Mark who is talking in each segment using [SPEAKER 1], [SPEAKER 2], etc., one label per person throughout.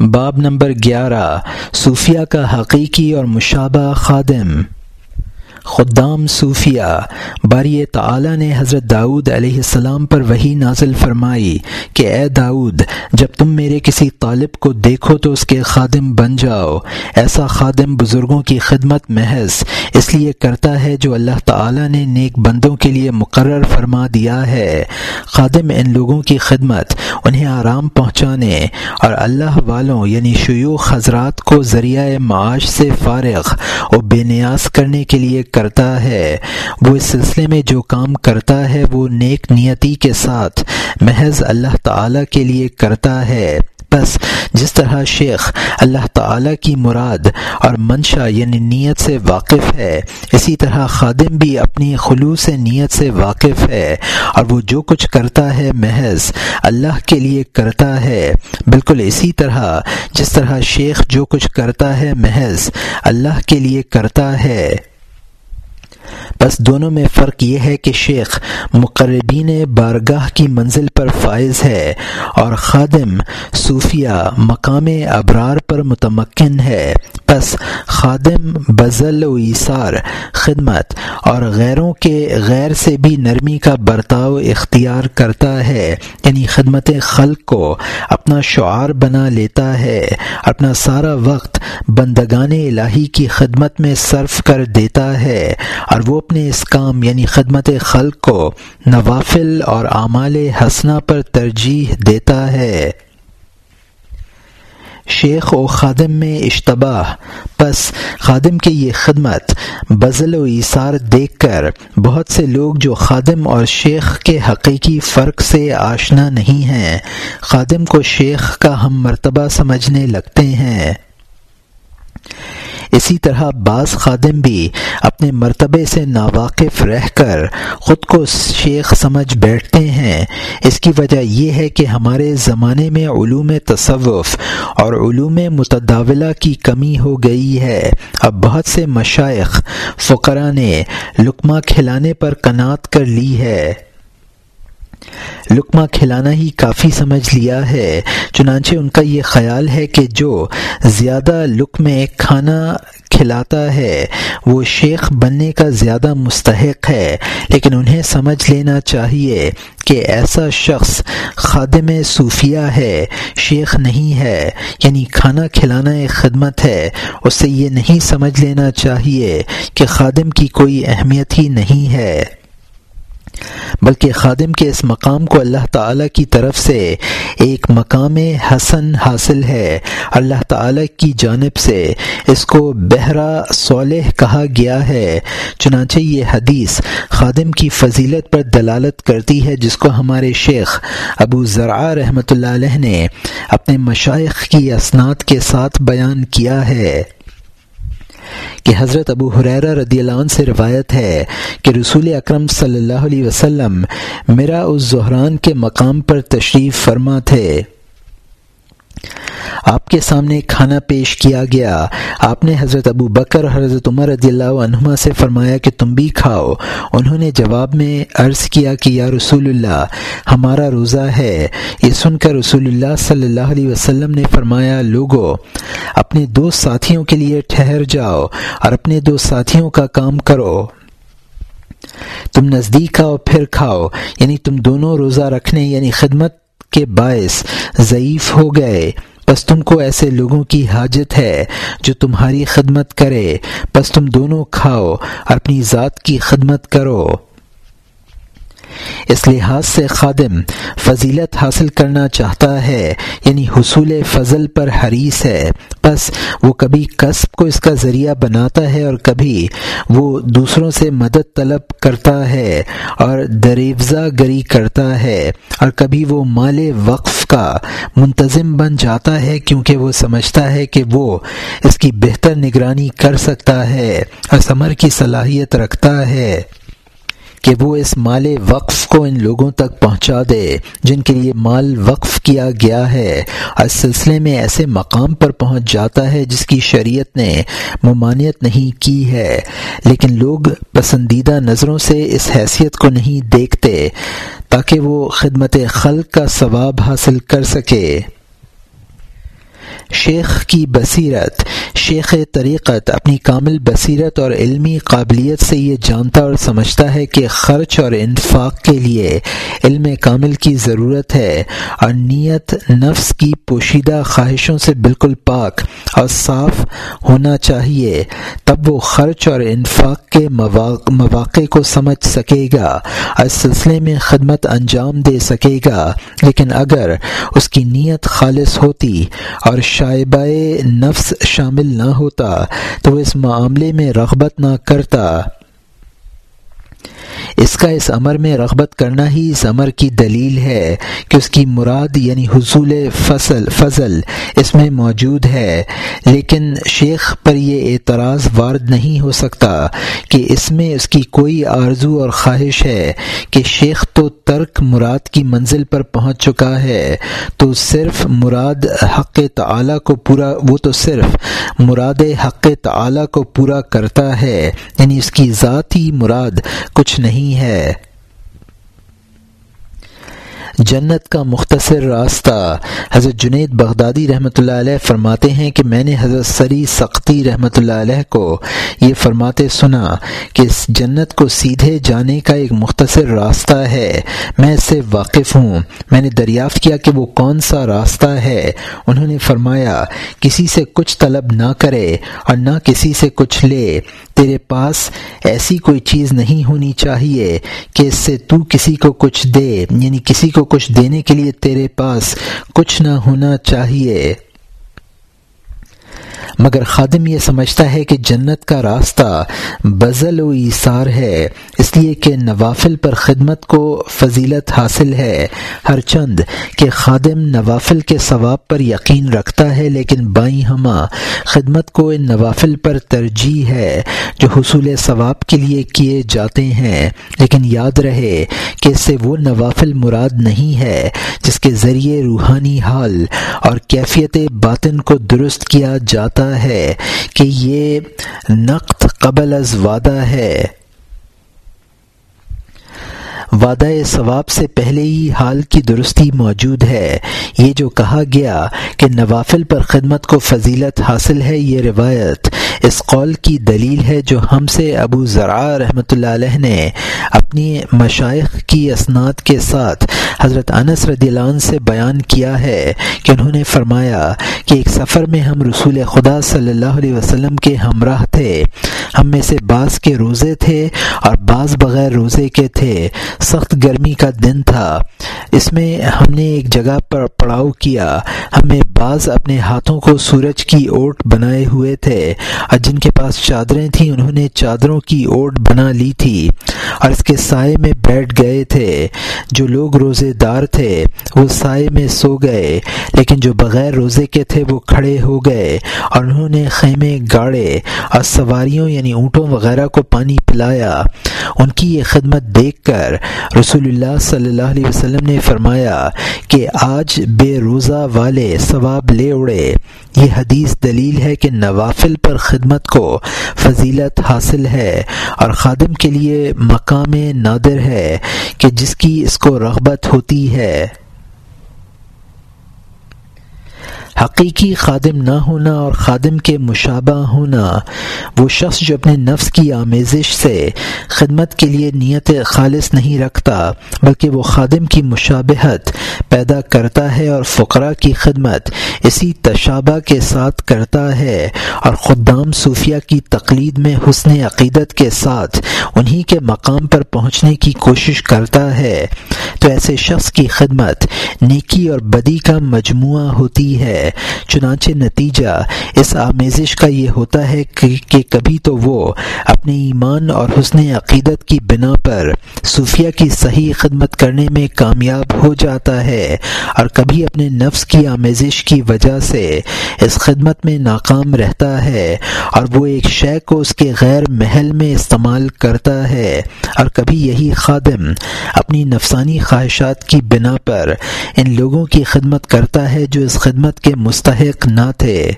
[SPEAKER 1] باب نمبر گیارہ صوفیہ کا حقیقی اور مشابہ خادم۔ خدام صوفیہ باری تعالی نے حضرت داؤد علیہ السلام پر وہی نازل فرمائی کہ اے داؤد، جب تم میرے کسی طالب کو دیکھو تو اس کے خادم بن جاؤ۔ ایسا خادم بزرگوں کی خدمت محض اس لیے کرتا ہے جو اللہ تعالی نے نیک بندوں کے لیے مقرر فرما دیا ہے۔ خادم ان لوگوں کی خدمت، انہیں آرام پہنچانے اور اللہ والوں یعنی شیوخ حضرات کو ذریعہ معاش سے فارغ اور بے نیاز کرنے کے لیے کرتا ہے۔ وہ اس سلسلے میں جو کام کرتا ہے، وہ نیک نیتی کے ساتھ محض اللہ تعالی کے لیے کرتا ہے۔ بس جس طرح شیخ اللہ تعالی کی مراد اور منشا یعنی نیت سے واقف ہے، اسی طرح خادم بھی اپنی خلوص نیت سے واقف ہے۔ اور وہ جو کچھ کرتا ہے، محض اللہ کے لیے کرتا ہے۔ بالکل اسی طرح جس طرح شیخ جو کچھ کرتا ہے، محض اللہ کے لیے کرتا ہے۔ بس دونوں میں فرق یہ ہے کہ شیخ مقربین بارگاہ کی منزل پر فائز ہے اور خادم صوفیہ مقام ابرار پر متمکن ہے۔ بس خادم بزل و ایثار خدمت اور غیروں کے غیر سے بھی نرمی کا برتاؤ اختیار کرتا ہے یعنی خدمت خلق کو اپنا شعار بنا لیتا ہے، اپنا سارا وقت بندگان الہی کی خدمت میں صرف کر دیتا ہے اور وہ اپنے اس کام یعنی خدمت خلق کو نوافل اور اعمال حسنہ پر ترجیح دیتا ہے۔ شیخ و خادم میں اشتباہ۔ بس خادم کی یہ خدمت بزل و ایثار دیکھ کر بہت سے لوگ جو خادم اور شیخ کے حقیقی فرق سے آشنا نہیں ہیں، خادم کو شیخ کا ہم مرتبہ سمجھنے لگتے ہیں۔ اسی طرح بعض خادم بھی اپنے مرتبے سے ناواقف رہ کر خود کو شیخ سمجھ بیٹھتے ہیں۔ اس کی وجہ یہ ہے کہ ہمارے زمانے میں علوم تصوف اور علوم متداولہ کی کمی ہو گئی ہے۔ اب بہت سے مشائق فقرا نے لقمہ کھلانے پر کنات کر لی ہے۔ لقمہ کھلانا ہی کافی سمجھ لیا ہے۔ چنانچہ ان کا یہ خیال ہے کہ جو زیادہ لقمے کھانا کھلاتا ہے، وہ شیخ بننے کا زیادہ مستحق ہے۔ لیکن انہیں سمجھ لینا چاہیے کہ ایسا شخص خادم صوفیہ ہے، شیخ نہیں ہے۔ یعنی کھانا کھلانا ایک خدمت ہے۔ اس سے یہ نہیں سمجھ لینا چاہیے کہ خادم کی کوئی اہمیت ہی نہیں ہے۔ بلکہ خادم کے اس مقام کو اللہ تعالی کی طرف سے ایک مقام حسن حاصل ہے۔ اللہ تعالی کی جانب سے اس کو بہرا صالح کہا گیا ہے۔ چنانچہ یہ حدیث خادم کی فضیلت پر دلالت کرتی ہے، جس کو ہمارے شیخ ابو ذرا رحمۃ اللہ علیہ نے اپنے مشائق کی اسناد کے ساتھ بیان کیا ہے۔ کہ حضرت ابو حریرہ رضی اللہ عنہ سے روایت ہے کہ رسول اکرم صلی اللہ علیہ وسلم میرا اس زہران کے مقام پر تشریف فرما تھے۔ آپ کے سامنے کھانا پیش کیا گیا۔ آپ نے حضرت ابو بکر، حضرت عمر رضی اللہ عنہما سے فرمایا کہ تم بھی کھاؤ۔ انہوں نے جواب میں عرض کیا کہ یا رسول اللہ، ہمارا روزہ ہے۔ یہ سن کر رسول اللہ صلی اللہ علیہ وسلم نے فرمایا، لوگو، اپنے دو ساتھیوں کے لیے ٹھہر جاؤ اور اپنے دو ساتھیوں کا کام کرو۔ تم نزدیک آؤ، پھر کھاؤ۔ یعنی تم دونوں روزہ رکھنے یعنی خدمت کے باعث ضعیف ہو گئے۔ بس تم کو ایسے لوگوں کی حاجت ہے جو تمہاری خدمت کرے۔ بس تم دونوں کھاؤ اور اپنی ذات کی خدمت کرو۔ اس لحاظ سے خادم فضیلت حاصل کرنا چاہتا ہے یعنی حصول فضل پر حریث ہے۔ بس وہ کبھی قصب کو اس کا ذریعہ بناتا ہے اور کبھی وہ دوسروں سے مدد طلب کرتا ہے اور دریفزہ گری کرتا ہے۔ اور کبھی وہ مال وقف کا منتظم بن جاتا ہے، کیونکہ وہ سمجھتا ہے کہ وہ اس کی بہتر نگرانی کر سکتا ہے اور ثمر کی صلاحیت رکھتا ہے۔ کہ وہ اس مال وقف کو ان لوگوں تک پہنچا دے جن کے لیے مال وقف کیا گیا ہے۔ اور اس سلسلے میں ایسے مقام پر پہنچ جاتا ہے جس کی شریعت نے ممانعت نہیں کی ہے۔ لیکن لوگ پسندیدہ نظروں سے اس حیثیت کو نہیں دیکھتے تاکہ وہ خدمت خلق کا ثواب حاصل کر سکے۔ شیخ کی بصیرت شیخ طریقت اپنی کامل بصیرت اور علمی قابلیت سے یہ جانتا اور سمجھتا ہے کہ خرچ اور انفاق کے لیے علم کامل کی ضرورت ہے اور نیت نفس کی پوشیدہ خواہشوں سے بالکل پاک اور صاف ہونا چاہیے، تب وہ خرچ اور انفاق کے مواقع کو سمجھ سکے گا اور اس سلسلے میں خدمت انجام دے سکے گا۔ لیکن اگر اس کی نیت خالص ہوتی اور شائبہ نفس شامل نہ ہوتا تو اس معاملے میں رغبت نہ کرتا۔ اس کا اس امر میں رغبت کرنا ہی اس امر کی دلیل ہے کہ اس کی مراد یعنی حصول فصل، فضل اس میں موجود ہے۔ لیکن شیخ پر یہ اعتراض وارد نہیں ہو سکتا کہ اس میں اس کی کوئی آرزو اور خواہش ہے کہ شیخ تو ترک مراد کی منزل پر پہنچ چکا ہے۔ تو صرف مراد حق تعلیٰ کو پورا، وہ تو صرف مراد حق تعلیٰ کو پورا کرتا ہے۔ یعنی اس کی ذاتی مراد کچھ نہیں ہے۔ جنت کا مختصر راستہ حضرت جنید بغدادی رحمۃ اللہ علیہ فرماتے ہیں کہ میں نے حضرت سری سختی رحمۃ اللہ علیہ کو یہ فرماتے سنا کہ اس جنت کو سیدھے جانے کا ایک مختصر راستہ ہے۔ میں اس سے واقف ہوں۔ میں نے دریافت کیا کہ وہ کون سا راستہ ہے۔ انہوں نے فرمایا، کسی سے کچھ طلب نہ کرے اور نہ کسی سے کچھ لے۔ تیرے پاس ایسی کوئی چیز نہیں ہونی چاہیے کہ اس سے تو کسی کو کچھ دے یعنی کسی کو کچھ دینے کے لیے تیرے پاس کچھ نہ ہونا چاہیے۔ مگر خادم یہ سمجھتا ہے کہ جنت کا راستہ بزل و ایثار ہے، اس لیے کہ نوافل پر خدمت کو فضیلت حاصل ہے۔ ہر چند کہ خادم نوافل کے ثواب پر یقین رکھتا ہے، لیکن بائیں ہمہ خدمت کو ان نوافل پر ترجیح ہے جو حصول ثواب کے لیے کیے جاتے ہیں۔ لیکن یاد رہے کہ اس سے وہ نوافل مراد نہیں ہے جس کے ذریعے روحانی حال اور کیفیت باطن کو درست کیا جاتا ہے کہ یہ نقد قبل از وعدہ ہے۔ وعدہ ثواب سے پہلے ہی حال کی درستی موجود ہے۔ یہ جو کہا گیا کہ نوافل پر خدمت کو فضیلت حاصل ہے، یہ روایت اس قول کی دلیل ہے جو ہم سے ابو ذرا رحمۃ اللہ علیہ نے اپنی مشائق کی اسناد کے ساتھ حضرت انس رضی اللہ عنہ سے بیان کیا ہے کہ انہوں نے فرمایا کہ ایک سفر میں ہم رسول خدا صلی اللہ علیہ وسلم کے ہمراہ تھے۔ ہم میں سے بعض کے روزے تھے اور بعض بغیر روزے کے تھے۔ سخت گرمی کا دن تھا۔ اس میں ہم نے ایک جگہ پر پڑاؤ کیا۔ ہمیں بعض اپنے ہاتھوں کو سورج کی اوٹ بنائے ہوئے تھے۔ اور جن کے پاس چادریں تھیں انہوں نے چادروں کی اوٹ بنا لی تھی۔ اور اس کے سائے میں بیٹھ گئے تھے۔ جو لوگ روزے دار تھے، وہ سائے میں سو گئے، لیکن جو بغیر روزے کے تھے، وہ کھڑے ہو گئے اور انہوں نے خیمے گاڑے اور سواریوں یعنی اونٹوں وغیرہ کو پانی پلایا۔ ان کی یہ خدمت دیکھ کر رسول اللہ صلی اللہ علیہ وسلم نے فرمایا کہ آج بے روزہ والے ثواب لے اڑے یہ حدیث دلیل ہے کہ نوافل پر خدمت کو فضیلت حاصل ہے اور خادم کے لیے مقام نادر ہے کہ جس کی اس کو رغبت ہوتی ہے۔ حقیقی خادم نہ ہونا اور خادم کے مشابہ ہونا۔ وہ شخص جو اپنے نفس کی آمیزش سے خدمت کے لیے نیت خالص نہیں رکھتا، بلکہ وہ خادم کی مشابہت پیدا کرتا ہے اور فقرا کی خدمت اسی تشابہ کے ساتھ کرتا ہے اور خدام صوفیہ کی تقلید میں حسن عقیدت کے ساتھ انہی کے مقام پر پہنچنے کی کوشش کرتا ہے۔ تو ایسے شخص کی خدمت نیکی اور بدی کا مجموعہ ہوتی ہے۔ چنانچہ نتیجہ اس آمیزش کا یہ ہوتا ہے کہ کبھی تو وہ اپنے ایمان اور حسن عقیدت کی بنا پر صوفیہ کی صحیح خدمت کرنے میں کامیاب ہو جاتا ہے اور کبھی اپنے نفس کی آمیزش کی وجہ سے اس خدمت میں ناکام رہتا ہے اور وہ ایک شے کو اس کے غیر محل میں استعمال کرتا ہے اور کبھی یہی خادم اپنی نفسانی خواہشات کی بنا پر ان لوگوں کی خدمت کرتا ہے جو اس خدمت کے مستحق نہ تھے۔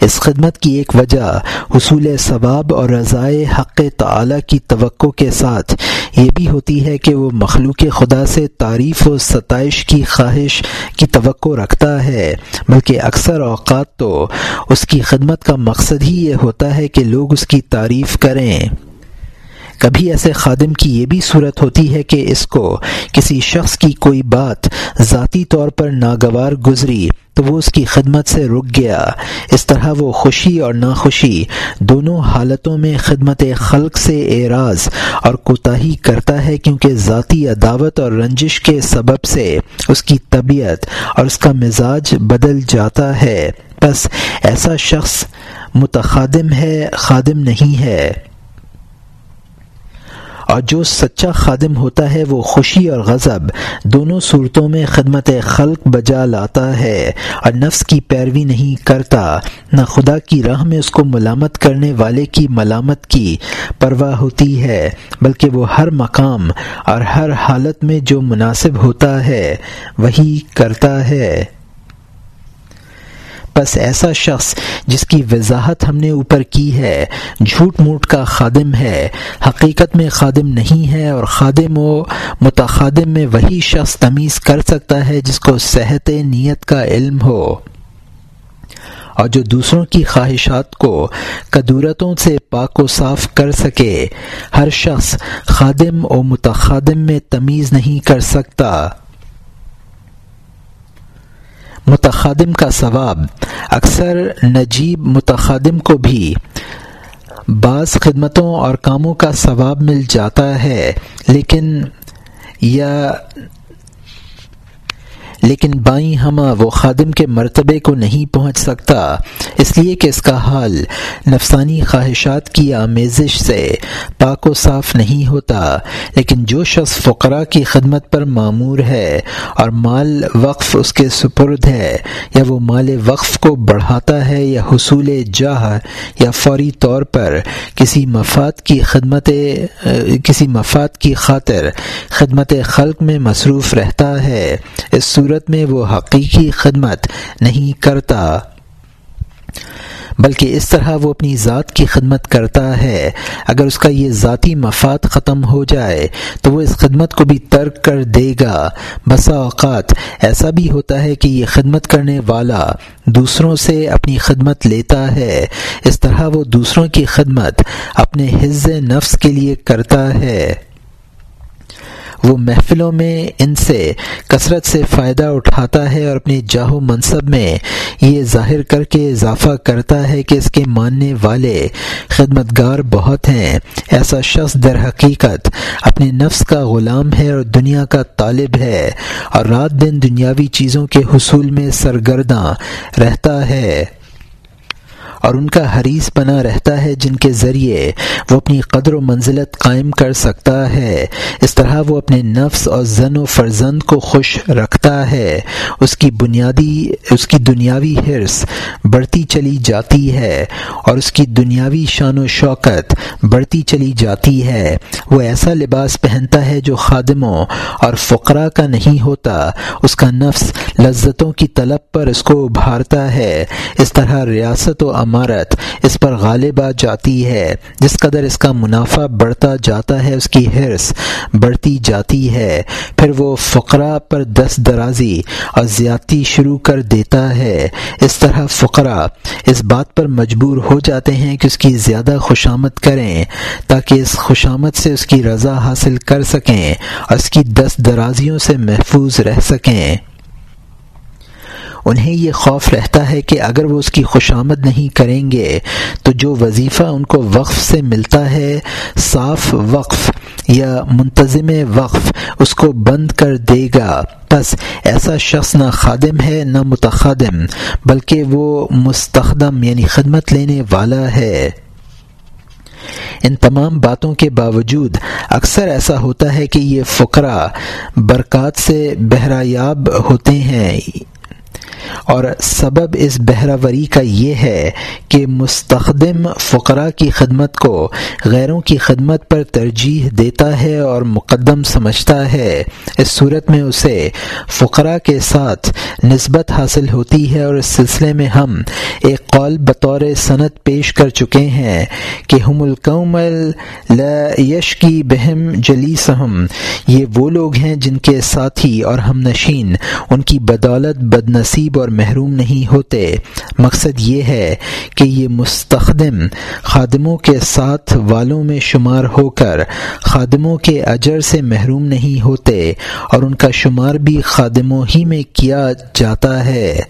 [SPEAKER 1] اس خدمت کی ایک وجہ حصول ثواب اور رضائے حق تعلیٰ کی توقع کے ساتھ یہ بھی ہوتی ہے کہ وہ مخلوق خدا سے تعریف و ستائش کی خواہش کی توقع رکھتا ہے، بلکہ اکثر اوقات تو اس کی خدمت کا مقصد ہی یہ ہوتا ہے کہ لوگ اس کی تعریف کریں۔ کبھی ایسے خادم کی یہ بھی صورت ہوتی ہے کہ اس کو کسی شخص کی کوئی بات ذاتی طور پر ناگوار گزری تو وہ اس کی خدمت سے رک گیا۔ اس طرح وہ خوشی اور ناخوشی دونوں حالتوں میں خدمت خلق سے اعراض اور کوتاہی کرتا ہے کیونکہ ذاتی عداوت اور رنجش کے سبب سے اس کی طبیعت اور اس کا مزاج بدل جاتا ہے۔ بس ایسا شخص متخادم ہے، خادم نہیں ہے۔ اور جو سچا خادم ہوتا ہے وہ خوشی اور غضب دونوں صورتوں میں خدمت خلق بجا لاتا ہے اور نفس کی پیروی نہیں کرتا، نہ خدا کی راہ میں اس کو ملامت کرنے والے کی ملامت کی پرواہ ہوتی ہے، بلکہ وہ ہر مقام اور ہر حالت میں جو مناسب ہوتا ہے، وہی کرتا ہے۔ بس ایسا شخص جس کی وضاحت ہم نے اوپر کی ہے، جھوٹ موٹ کا خادم ہے۔ حقیقت میں خادم نہیں ہے اور خادم و متخادم میں وہی شخص تمیز کر سکتا ہے جس کو صحت نیت کا علم ہو۔ اور جو دوسروں کی خواہشات کو قدورتوں سے پاک و صاف کر سکے، ہر شخص خادم و متخادم میں تمیز نہیں کر سکتا۔ متخادم کا ثواب، اکثر نجیب متخادم کو بھی۔ بعض خدمتوں اور کاموں کا ثواب مل جاتا ہے، لیکن یا لیکن بائیں ہمہ وہ خادم کے مرتبے کو نہیں پہنچ سکتا۔ اس لیے کہ اس کا حال نفسانی خواہشات کی آمیزش سے پاک و صاف نہیں ہوتا۔ لیکن جو شخص فقراء کی خدمت پر معمور ہے اور مال وقف اس کے سپرد ہے یا وہ مال وقف کو بڑھاتا ہے یا حصول جاہ یا فوری طور پر کسی مفاد کی خدمت، کسی مفاد کی خاطر خدمت خلق میں مصروف رہتا ہے، اس صورت صورت میں وہ حقیقی خدمت نہیں کرتا، بلکہ اس طرح وہ اپنی ذات کی خدمت کرتا ہے۔ اگر اس کا یہ ذاتی مفاد ختم ہو جائے، تو وہ اس خدمت کو بھی ترک کر دے گا۔ بسا اوقات ایسا بھی ہوتا ہے کہ یہ خدمت کرنے والا دوسروں سے اپنی خدمت لیتا ہے۔ اس طرح وہ دوسروں کی خدمت اپنے حز نفس کے لیے کرتا ہے۔ وہ محفلوں میں ان سے کثرت سے فائدہ اٹھاتا ہے اور اپنے جاہو منصب میں یہ ظاہر کر کے اضافہ کرتا ہے کہ اس کے ماننے والے خدمت گار بہت ہیں۔ ایسا شخص در حقیقت اپنے نفس کا غلام ہے اور دنیا کا طالب ہے اور رات دن دنیاوی چیزوں کے حصول میں سرگرداں رہتا ہے۔ اور ان کا حریث بنا رہتا ہے جن کے ذریعے وہ اپنی قدر و منزلت قائم کر سکتا ہے۔ اس طرح وہ اپنے نفس اور زن و فرزند کو خوش رکھتا ہے۔ اس کی بنیادی، اس کی دنیاوی حرص بڑھتی چلی جاتی ہے اور اس کی دنیاوی شان و شوکت بڑھتی چلی جاتی ہے۔ وہ ایسا لباس پہنتا ہے جو خادموں اور فقرا کا نہیں ہوتا۔ اس کا نفس لذتوں کی طلب پر اس کو ابھارتا ہے۔ اس طرح ریاست و عمارت، اس پر غالب آ جاتی ہے۔ جس قدر اس کا منافع بڑھتا جاتا ہے، اس کی حرص بڑھتی جاتی ہے۔ پھر وہ فقرا پر دست درازی اور زیادتی شروع کر دیتا ہے۔ اس طرح فقرا اس بات پر مجبور ہو جاتے ہیں کہ اس کی زیادہ خوشامد کریں، تاکہ اس خوشامد سے اس کی رضا حاصل کر سکیں اور اس کی دست درازیوں سے محفوظ رہ سکیں۔ انہیں یہ خوف رہتا ہے کہ اگر وہ اس کی خوشامد نہیں کریں گے، تو جو وظیفہ ان کو وقف سے ملتا ہے، صاف وقف یا منتظم وقف، اس کو بند کر دے گا۔ بس ایسا شخص نہ خادم ہے، نہ متخادم، بلکہ وہ مستخدم یعنی خدمت لینے والا ہے۔ ان تمام باتوں کے باوجود اکثر ایسا ہوتا ہے کہ یہ فقرا برکات سے بہرایاب ہوتے ہیں۔ اور سبب اس بہراوری کا یہ ہے کہ مستخدم فقراء کی خدمت کو غیروں کی خدمت پر ترجیح دیتا ہے اور مقدم سمجھتا ہے۔ اس صورت میں اسے فقراء کے ساتھ نسبت حاصل ہوتی ہے اور اس سلسلے میں ہم ایک قول بطور صنعت پیش کر چکے ہیں کہ ہم القوم یش کی بہم جلیسہم۔ یہ وہ لوگ ہیں جن کے ساتھی اور ہم نشین، ان کی بدولت بد نصیب اور محروم نہیں ہوتے۔ مقصد یہ ہے کہ یہ مستخدم خادموں کے ساتھ والوں میں شمار ہو کر خادموں کے اجر سے محروم نہیں ہوتے اور ان کا شمار بھی خادموں ہی میں کیا جاتا ہے۔